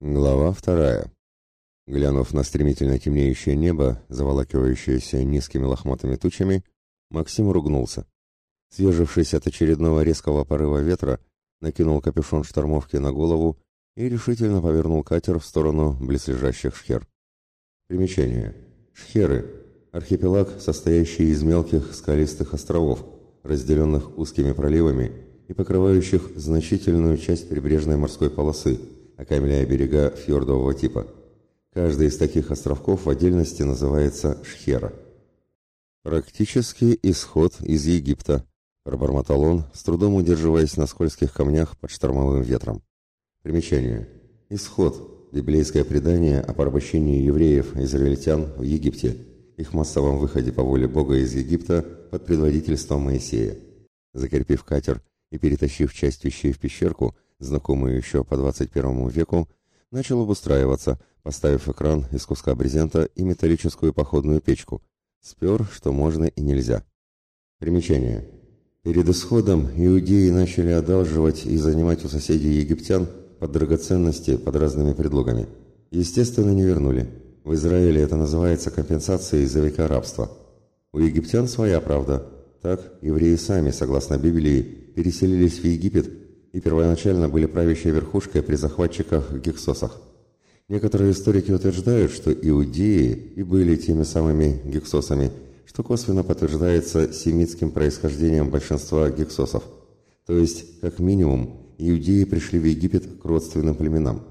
Глава вторая. Глянув на стремительно темнеющее небо, заволакивающееся низкими лохматыми тучами, Максим ругнулся. Съежившись от очередного резкого порыва ветра, накинул капюшон штормовки на голову и решительно повернул катер в сторону близлежащих шхер. Примечание. Шхеры – архипелаг, состоящий из мелких скалистых островов, разделенных узкими проливами и покрывающих значительную часть прибрежной морской полосы – окаймляя берега фьордового типа. Каждый из таких островков в отдельности называется Шхера. «Практически исход из Египта», – пробормотал он, с трудом удерживаясь на скользких камнях под штормовым ветром. Примечание. Исход – библейское предание о порабощении евреев-израильтян в Египте, их массовом выходе по воле Бога из Египта под предводительством Моисея. Закрепив катер и перетащив часть вещей в пещерку – знакомый еще по 21 веку, начал обустраиваться, поставив экран из куска брезента и металлическую походную печку. Спер, что можно и нельзя. Примечание. Перед исходом иудеи начали одалживать и занимать у соседей египтян под драгоценности под разными предлогами. Естественно, не вернули. В Израиле это называется компенсацией за века рабства. У египтян своя правда. Так, евреи сами, согласно Библии, переселились в Египет и первоначально были правящей верхушкой при захватчиках-гексосах. Некоторые историки утверждают, что иудеи и были теми самыми гексосами, что косвенно подтверждается семитским происхождением большинства гексосов. То есть, как минимум, иудеи пришли в Египет к родственным племенам.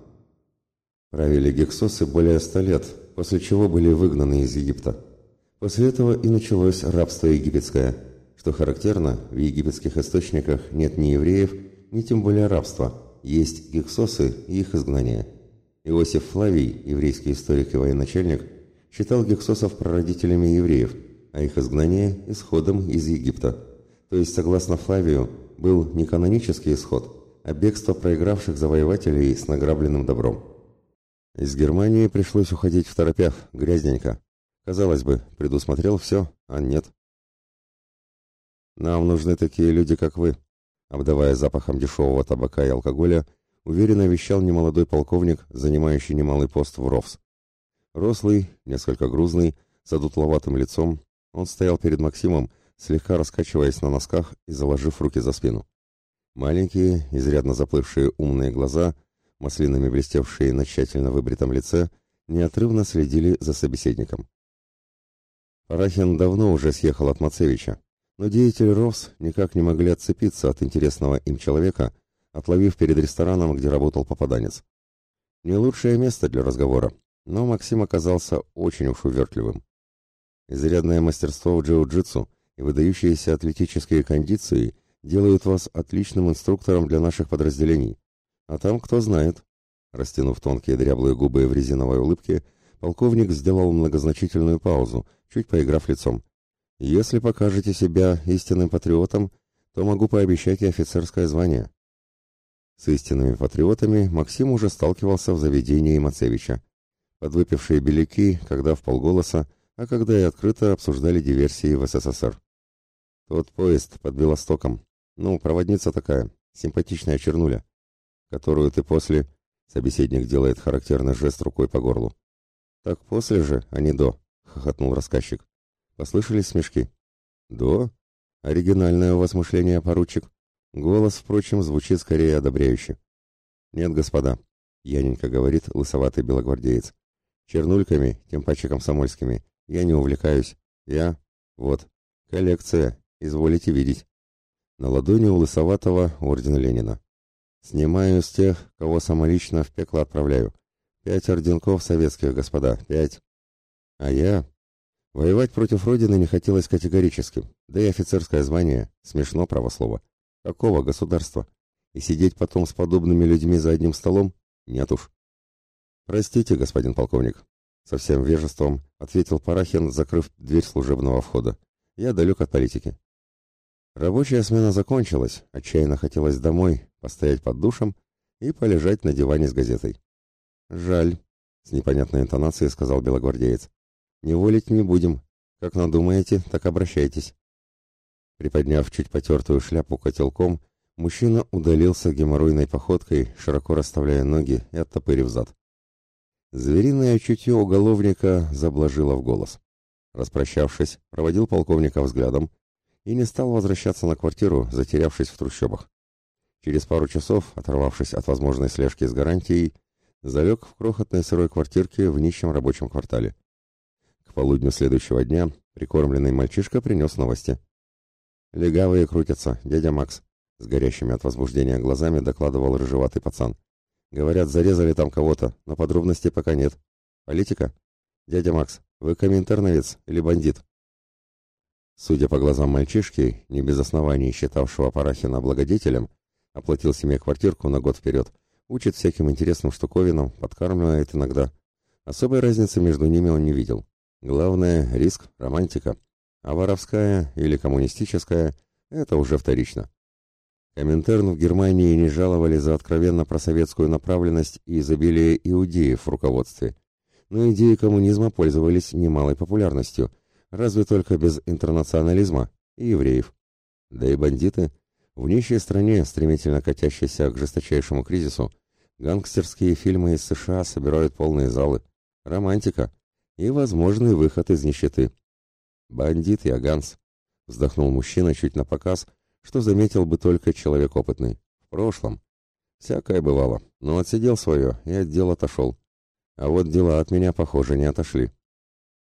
Правили гексосы более ста лет, после чего были выгнаны из Египта. После этого и началось рабство египетское. Что характерно, в египетских источниках нет ни евреев, ни тем более рабства, есть гексосы и их изгнание. Иосиф Флавий, еврейский историк и военачальник, считал гексосов прародителями евреев, а их изгнание – исходом из Египта. То есть, согласно Флавию, был не канонический исход, а бегство проигравших завоевателей с награбленным добром. Из Германии пришлось уходить в торопях, грязненько. Казалось бы, предусмотрел все, а нет. «Нам нужны такие люди, как вы», обдавая запахом дешевого табака и алкоголя, уверенно вещал немолодой полковник, занимающий немалый пост в РОВС. Рослый, несколько грузный, с одутловатым лицом, он стоял перед Максимом, слегка раскачиваясь на носках и заложив руки за спину. Маленькие, изрядно заплывшие умные глаза, маслинами блестевшие на тщательно выбритом лице, неотрывно следили за собеседником. Парахин давно уже съехал от Мацевича, но деятели РОВС никак не могли отцепиться от интересного им человека, отловив перед рестораном, где работал попаданец. Не лучшее место для разговора, но Максим оказался очень уж увертливым. Изрядное мастерство в джиу-джитсу и выдающиеся атлетические кондиции делают вас отличным инструктором для наших подразделений. А там кто знает. Растянув тонкие дряблые губы в резиновой улыбке, полковник сделал многозначительную паузу, чуть поиграв лицом. Если покажете себя истинным патриотом, то могу пообещать и офицерское звание. С истинными патриотами Максим уже сталкивался в заведении Мацевича. Подвыпившие беляки, когда в полголоса, а когда и открыто обсуждали диверсии в СССР. Тот поезд под Белостоком. Ну, проводница такая, симпатичная чернуля, которую ты после... Собеседник делает характерный жест рукой по горлу. Так после же, а не до, хохотнул рассказчик. Послышались смешки. «Да? Оригинальное у вас мышление, поручик. Голос, впрочем, звучит скорее одобряюще». «Нет, господа», — Яненька говорит лысоватый белогвардеец. «Чернульками, тем паче комсомольскими, я не увлекаюсь. Я... Вот. Коллекция. Изволите видеть». На ладони у лысоватого орден Ленина. «Снимаю с тех, кого самолично в пекло отправляю. Пять орденков советских, господа, пять. А я, Воевать против Родины не хотелось категорически, да и офицерское звание, смешно правослово. Какого государства? И сидеть потом с подобными людьми за одним столом? Нет уж. Простите, господин полковник. Со всем вежеством ответил Парахин, закрыв дверь служебного входа. Я далек от политики. Рабочая смена закончилась, отчаянно хотелось домой, постоять под душем и полежать на диване с газетой. «Жаль», — с непонятной интонацией сказал белогвардеец. Не волить не будем. Как надумаете, так обращайтесь. Приподняв чуть потертую шляпу котелком, мужчина удалился геморройной походкой, широко расставляя ноги и оттопырив зад. Звериное чутье уголовника заблажило в голос. Распрощавшись, проводил полковника взглядом и не стал возвращаться на квартиру, затерявшись в трущобах. Через пару часов, оторвавшись от возможной слежки с гарантией, залег в крохотной сырой квартирке в нищем рабочем квартале. Полудню следующего дня прикормленный мальчишка принес новости. «Легавые крутятся, дядя Макс», — с горящими от возбуждения глазами докладывал рыжеватый пацан. «Говорят, зарезали там кого-то, но подробностей пока нет. Политика? Дядя Макс, вы коминтерновец или бандит?» Судя по глазам мальчишки, не без оснований считавшего Парахина благодетелем, оплатил семье квартирку на год вперед, учит всяким интересным штуковинам, подкармливает иногда. Особой разницы между ними он не видел. Главное — риск, романтика. А воровская или коммунистическая — это уже вторично. Коминтерн в Германии не жаловали за откровенно просоветскую направленность и изобилие иудеев в руководстве. Но идеи коммунизма пользовались немалой популярностью, разве только без интернационализма и евреев. Да и бандиты — в нищей стране, стремительно катящейся к жесточайшему кризису, гангстерские фильмы из США собирают полные залы. Романтика и возможный выход из нищеты. «Бандит я, Ганс», — вздохнул мужчина чуть на показ, что заметил бы только человек опытный. В прошлом. Всякое бывало, но отсидел свое и от дел отошел. А вот дела от меня, похоже, не отошли.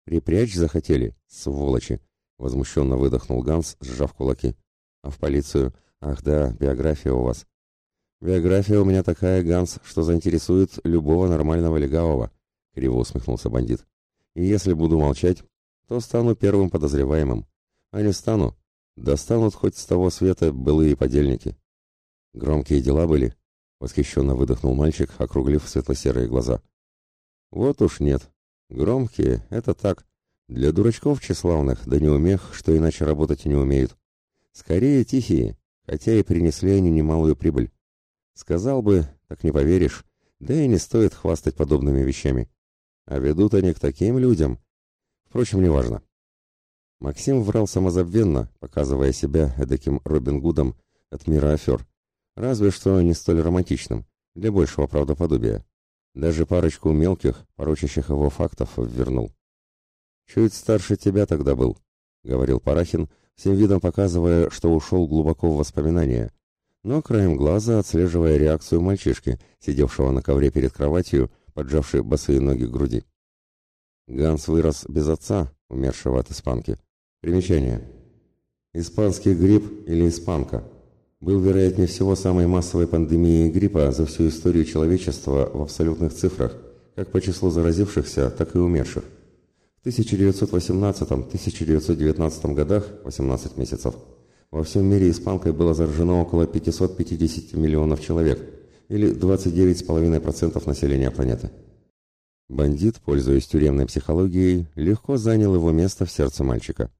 «Припрячь захотели, сволочи!» — возмущенно выдохнул Ганс, сжав кулаки. «А в полицию? Ах да, биография у вас. Биография у меня такая, Ганс, что заинтересует любого нормального легавого, криво усмехнулся бандит. И если буду молчать, то стану первым подозреваемым. А не стану, достанут хоть с того света былые подельники. Громкие дела были, восхищенно выдохнул мальчик, округлив светло-серые глаза. Вот уж нет. Громкие — это так. Для дурачков тщеславных, да неумех, что иначе работать не умеют. Скорее тихие, хотя и принесли они немалую прибыль. Сказал бы, так не поверишь, да и не стоит хвастать подобными вещами. А ведут они к таким людям. Впрочем, неважно. Максим врал самозабвенно, показывая себя эдаким Робин Гудом от мира афер. Разве что не столь романтичным, для большего правдоподобия. Даже парочку мелких, порочащих его фактов, ввернул. «Чуть старше тебя тогда был», — говорил Парахин, всем видом показывая, что ушел глубоко в воспоминания, но краем глаза отслеживая реакцию мальчишки, сидевшего на ковре перед кроватью, поджавший босые ноги к груди. Ганс вырос без отца, умершего от испанки. Примечание. Испанский грипп или испанка был, вероятнее всего, самой массовой пандемией гриппа за всю историю человечества в абсолютных цифрах, как по числу заразившихся, так и умерших. В 1918-1919 годах, 18 месяцев, во всем мире испанкой было заражено около 550 миллионов человек, или 29,5% населения планеты. Бандит, пользуясь тюремной психологией, легко занял его место в сердце мальчика.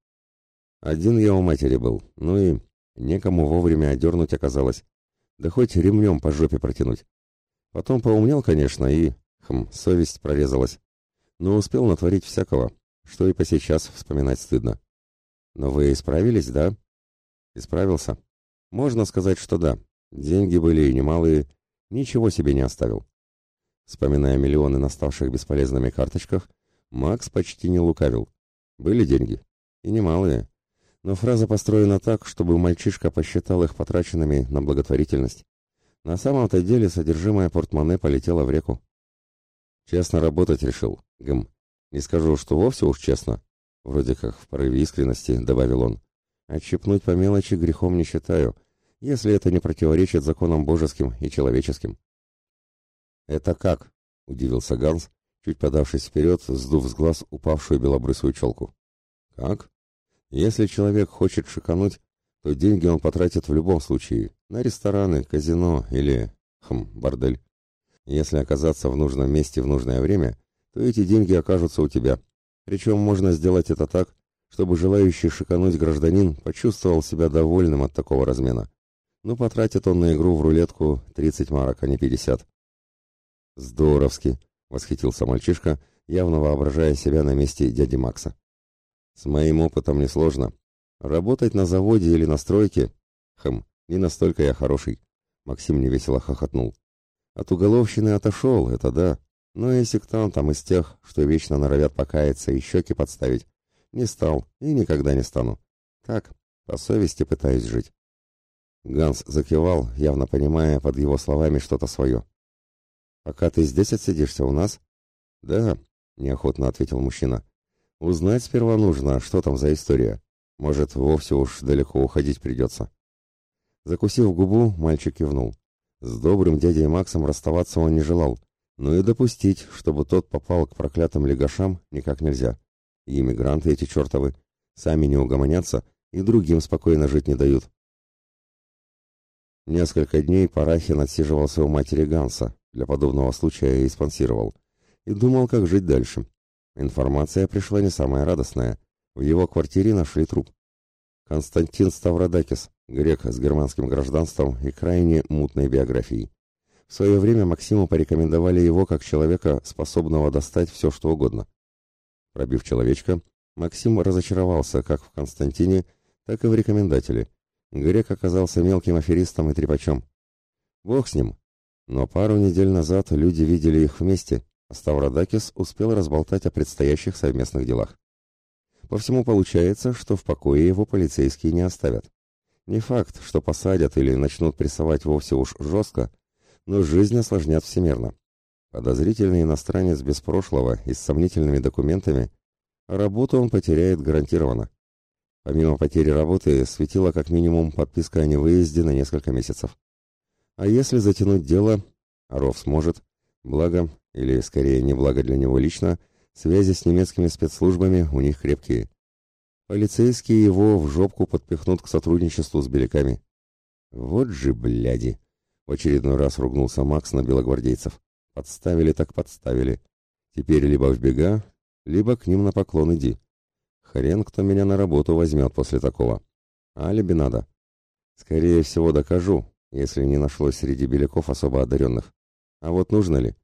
Один я у матери был, ну и некому вовремя одернуть оказалось, да хоть ремнем по жопе протянуть. Потом поумнел, конечно, и, хм, совесть прорезалась но успел натворить всякого, что и по сейчас вспоминать стыдно. Но вы исправились, да? Исправился. Можно сказать, что да. Деньги были и немалые, ничего себе не оставил. Вспоминая миллионы на ставших бесполезными карточках, Макс почти не лукавил. Были деньги. И немалые. Но фраза построена так, чтобы мальчишка посчитал их потраченными на благотворительность. На самом-то деле содержимое портмоне полетело в реку. Честно работать решил. Гм. Не скажу, что вовсе уж честно. Вроде как в порыве искренности, добавил он. Отщипнуть по мелочи грехом не считаю, если это не противоречит законам божеским и человеческим. Это как? Удивился Ганс, чуть подавшись вперед, сдув с глаз упавшую белобрысую челку. Как? Если человек хочет шикануть, то деньги он потратит в любом случае. На рестораны, казино или... Хм, бордель. Если оказаться в нужном месте в нужное время, то эти деньги окажутся у тебя. Причем можно сделать это так, чтобы желающий шикануть гражданин почувствовал себя довольным от такого размена. Ну, потратит он на игру в рулетку 30 марок, а не 50. «Здоровски!» — восхитился мальчишка, явно воображая себя на месте дяди Макса. «С моим опытом несложно. Работать на заводе или на стройке? Хм, Не настолько я хороший. Максим невесело хохотнул. От уголовщины отошел, это да. Но и сектантом из тех, что вечно норовят покаяться и щеки подставить, не стал и никогда не стану. Так, по совести пытаюсь жить. Ганс закивал, явно понимая под его словами что-то свое. «Пока ты здесь отсидишься у нас?» «Да», — неохотно ответил мужчина. «Узнать сперва нужно, что там за история. Может, вовсе уж далеко уходить придется». Закусив губу, мальчик кивнул. С добрым дядей Максом расставаться он не желал, но и допустить, чтобы тот попал к проклятым легашам, никак нельзя. И иммигранты эти чертовы сами не угомонятся и другим спокойно жить не дают. Несколько дней Парахин отсиживался у матери Ганса, для подобного случая и спонсировал, и думал, как жить дальше. Информация пришла не самая радостная. В его квартире нашли труп. Константин Ставродакис, грек с германским гражданством и крайне мутной биографией. В свое время Максиму порекомендовали его как человека, способного достать все, что угодно. Пробив человечка, Максим разочаровался как в Константине, так и в рекомендателе. Грек оказался мелким аферистом и трепачом. Бог с ним. Но пару недель назад люди видели их вместе, а Ставродакис успел разболтать о предстоящих совместных делах. По всему получается, что в покое его полицейские не оставят. Не факт, что посадят или начнут прессовать вовсе уж жестко, но жизнь осложнят всемерно. Подозрительный иностранец без прошлого и с сомнительными документами, работу он потеряет гарантированно. Помимо потери работы, светила как минимум подписка о невыезде на несколько месяцев. А если затянуть дело, Ров сможет, благо, или скорее не благо для него лично, Связи с немецкими спецслужбами у них крепкие. Полицейские его в жопку подпихнут к сотрудничеству с беляками. Вот же бляди! В очередной раз ругнулся Макс на белогвардейцев. Подставили так подставили. Теперь либо в бега, либо к ним на поклон иди. Хрен, кто меня на работу возьмет после такого. Алиби надо. Скорее всего, докажу, если не нашлось среди беляков особо одаренных. А вот нужно ли?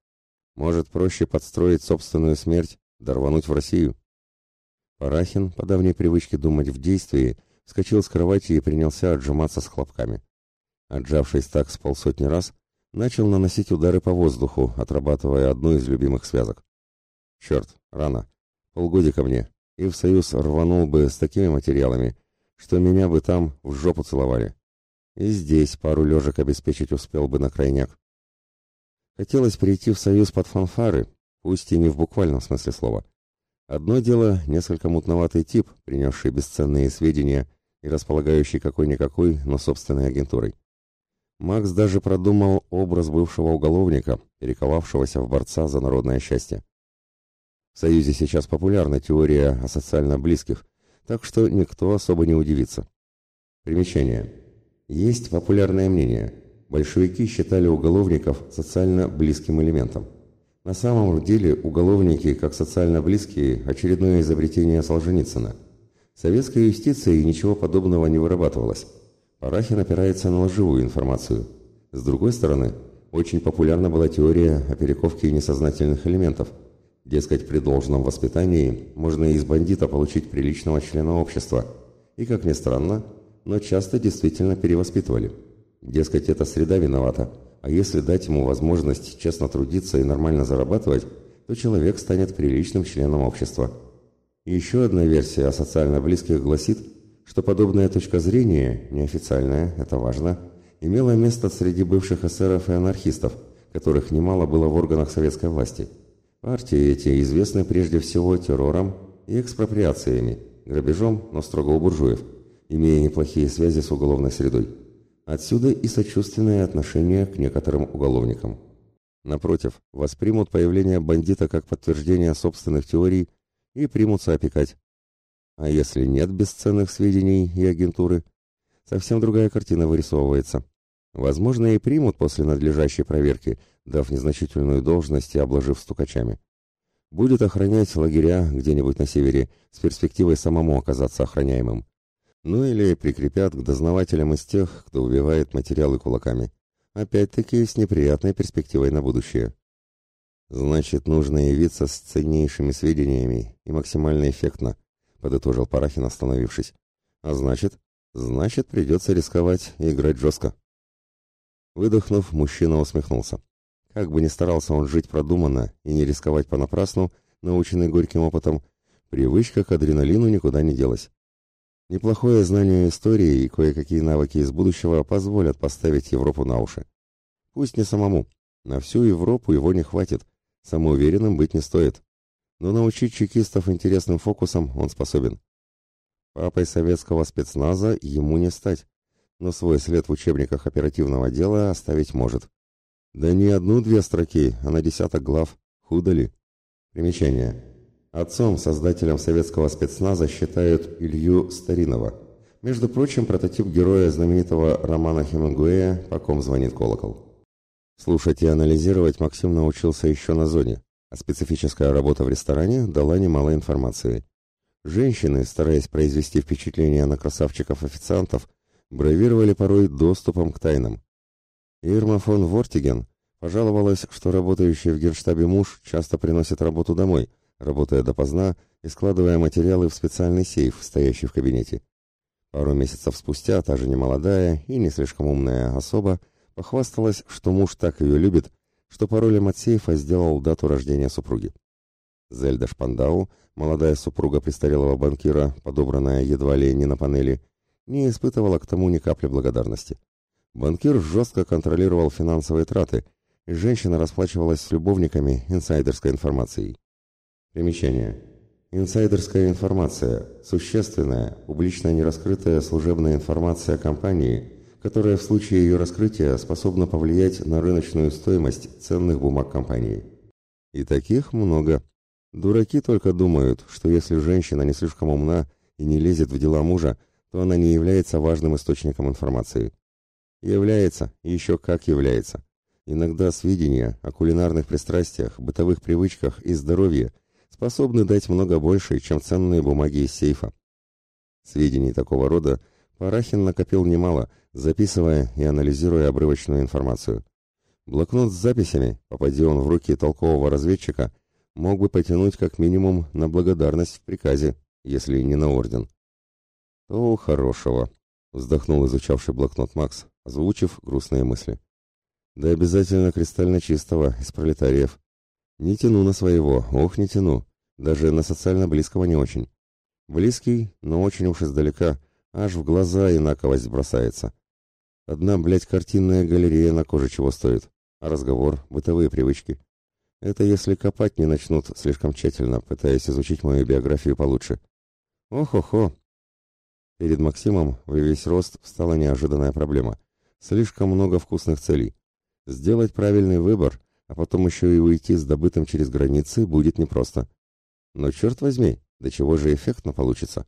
Может, проще подстроить собственную смерть Дорвануть в Россию? Парахин, по давней привычке думать в действии, вскочил с кровати и принялся отжиматься с хлопками. Отжавшись так с полсотни раз, начал наносить удары по воздуху, отрабатывая одну из любимых связок. Черт, рано. Полгодика мне. И в союз рванул бы с такими материалами, что меня бы там в жопу целовали. И здесь пару лежек обеспечить успел бы на крайняк. Хотелось перейти в союз под фанфары, пусть и не в буквальном смысле слова. Одно дело несколько мутноватый тип, принесший бесценные сведения и располагающий какой-никакой, но собственной агентурой. Макс даже продумал образ бывшего уголовника, перековавшегося в борца за народное счастье. В Союзе сейчас популярна теория о социально близких, так что никто особо не удивится. Примечание. Есть популярное мнение. Большевики считали уголовников социально близким элементом. На самом деле уголовники, как социально близкие, очередное изобретение Солженицына. Советской юстиции ничего подобного не вырабатывалось. Парахин опирается на лживую информацию. С другой стороны, очень популярна была теория о перековке несознательных элементов. Дескать, при должном воспитании можно из бандита получить приличного члена общества. И, как ни странно, но часто действительно перевоспитывали. Дескать, эта среда виновата – а если дать ему возможность честно трудиться и нормально зарабатывать, то человек станет приличным членом общества. И еще одна версия о социально близких гласит, что подобная точка зрения, неофициальная, это важно, имела место среди бывших эсеров и анархистов, которых немало было в органах советской власти. Партии эти известны прежде всего террором и экспроприациями, грабежом, но строго у буржуев, имея неплохие связи с уголовной средой. Отсюда и сочувственное отношение к некоторым уголовникам. Напротив, воспримут появление бандита как подтверждение собственных теорий и примутся опекать. А если нет бесценных сведений и агентуры, совсем другая картина вырисовывается. Возможно, и примут после надлежащей проверки, дав незначительную должность и обложив стукачами. Будет охранять лагеря где-нибудь на севере с перспективой самому оказаться охраняемым. Ну или прикрепят к дознавателям из тех, кто убивает материалы кулаками. Опять-таки с неприятной перспективой на будущее. Значит, нужно явиться с ценнейшими сведениями и максимально эффектно, подытожил Парахин, остановившись. А значит, Значит, придется рисковать и играть жестко. Выдохнув, мужчина усмехнулся. Как бы ни старался он жить продуманно и не рисковать понапрасну, наученный горьким опытом, привычка к адреналину никуда не делась. Неплохое знание истории и кое-какие навыки из будущего позволят поставить Европу на уши. Пусть не самому, на всю Европу его не хватит, самоуверенным быть не стоит. Но научить чекистов интересным фокусам он способен. Папой советского спецназа ему не стать, но свой след в учебниках оперативного дела оставить может. Да не одну-две строки, а на десяток глав. Худо ли? Примечание. Отцом, создателем советского спецназа считают Илью Старинова. Между прочим, прототип героя знаменитого романа Хемингуэя «По ком звонит колокол». Слушать и анализировать Максим научился еще на зоне, а специфическая работа в ресторане дала немало информации. Женщины, стараясь произвести впечатление на красавчиков-официантов, бравировали порой доступом к тайнам. Ирма фон Вортиген пожаловалась, что работающий в генштабе муж часто приносит работу домой, работая допоздна и складывая материалы в специальный сейф, стоящий в кабинете. Пару месяцев спустя та же немолодая и не слишком умная особа похвасталась, что муж так ее любит, что паролем от сейфа сделал дату рождения супруги. Зельда Шпандау, молодая супруга престарелого банкира, подобранная едва ли не на панели, не испытывала к тому ни капли благодарности. Банкир жестко контролировал финансовые траты, и женщина расплачивалась с любовниками инсайдерской информацией. Примечание. Инсайдерская информация – существенная, публично нераскрытая служебная информация компании, которая в случае ее раскрытия способна повлиять на рыночную стоимость ценных бумаг компании. И таких много. Дураки только думают, что если женщина не слишком умна и не лезет в дела мужа, то она не является важным источником информации. Является, еще как является. Иногда сведения о кулинарных пристрастиях, бытовых привычках и здоровье способны дать много больше, чем ценные бумаги из сейфа. Сведений такого рода Парахин накопил немало, записывая и анализируя обрывочную информацию. Блокнот с записями, попади он в руки толкового разведчика – мог бы потянуть как минимум на благодарность в приказе, если не на орден. «То хорошего», — вздохнул изучавший блокнот Макс, озвучив грустные мысли. «Да обязательно кристально чистого, из пролетариев. Не тяну на своего, ох, не тяну, даже на социально близкого не очень. Близкий, но очень уж издалека, аж в глаза инаковость бросается. Одна, блядь, картинная галерея на коже чего стоит, а разговор, бытовые привычки. Это если копать не начнут слишком тщательно, пытаясь изучить мою биографию получше. Ох-охо. Перед Максимом во весь рост встала неожиданная проблема. Слишком много вкусных целей. Сделать правильный выбор, а потом еще и уйти с добытым через границы будет непросто. Но черт возьми, до чего же эффектно получится.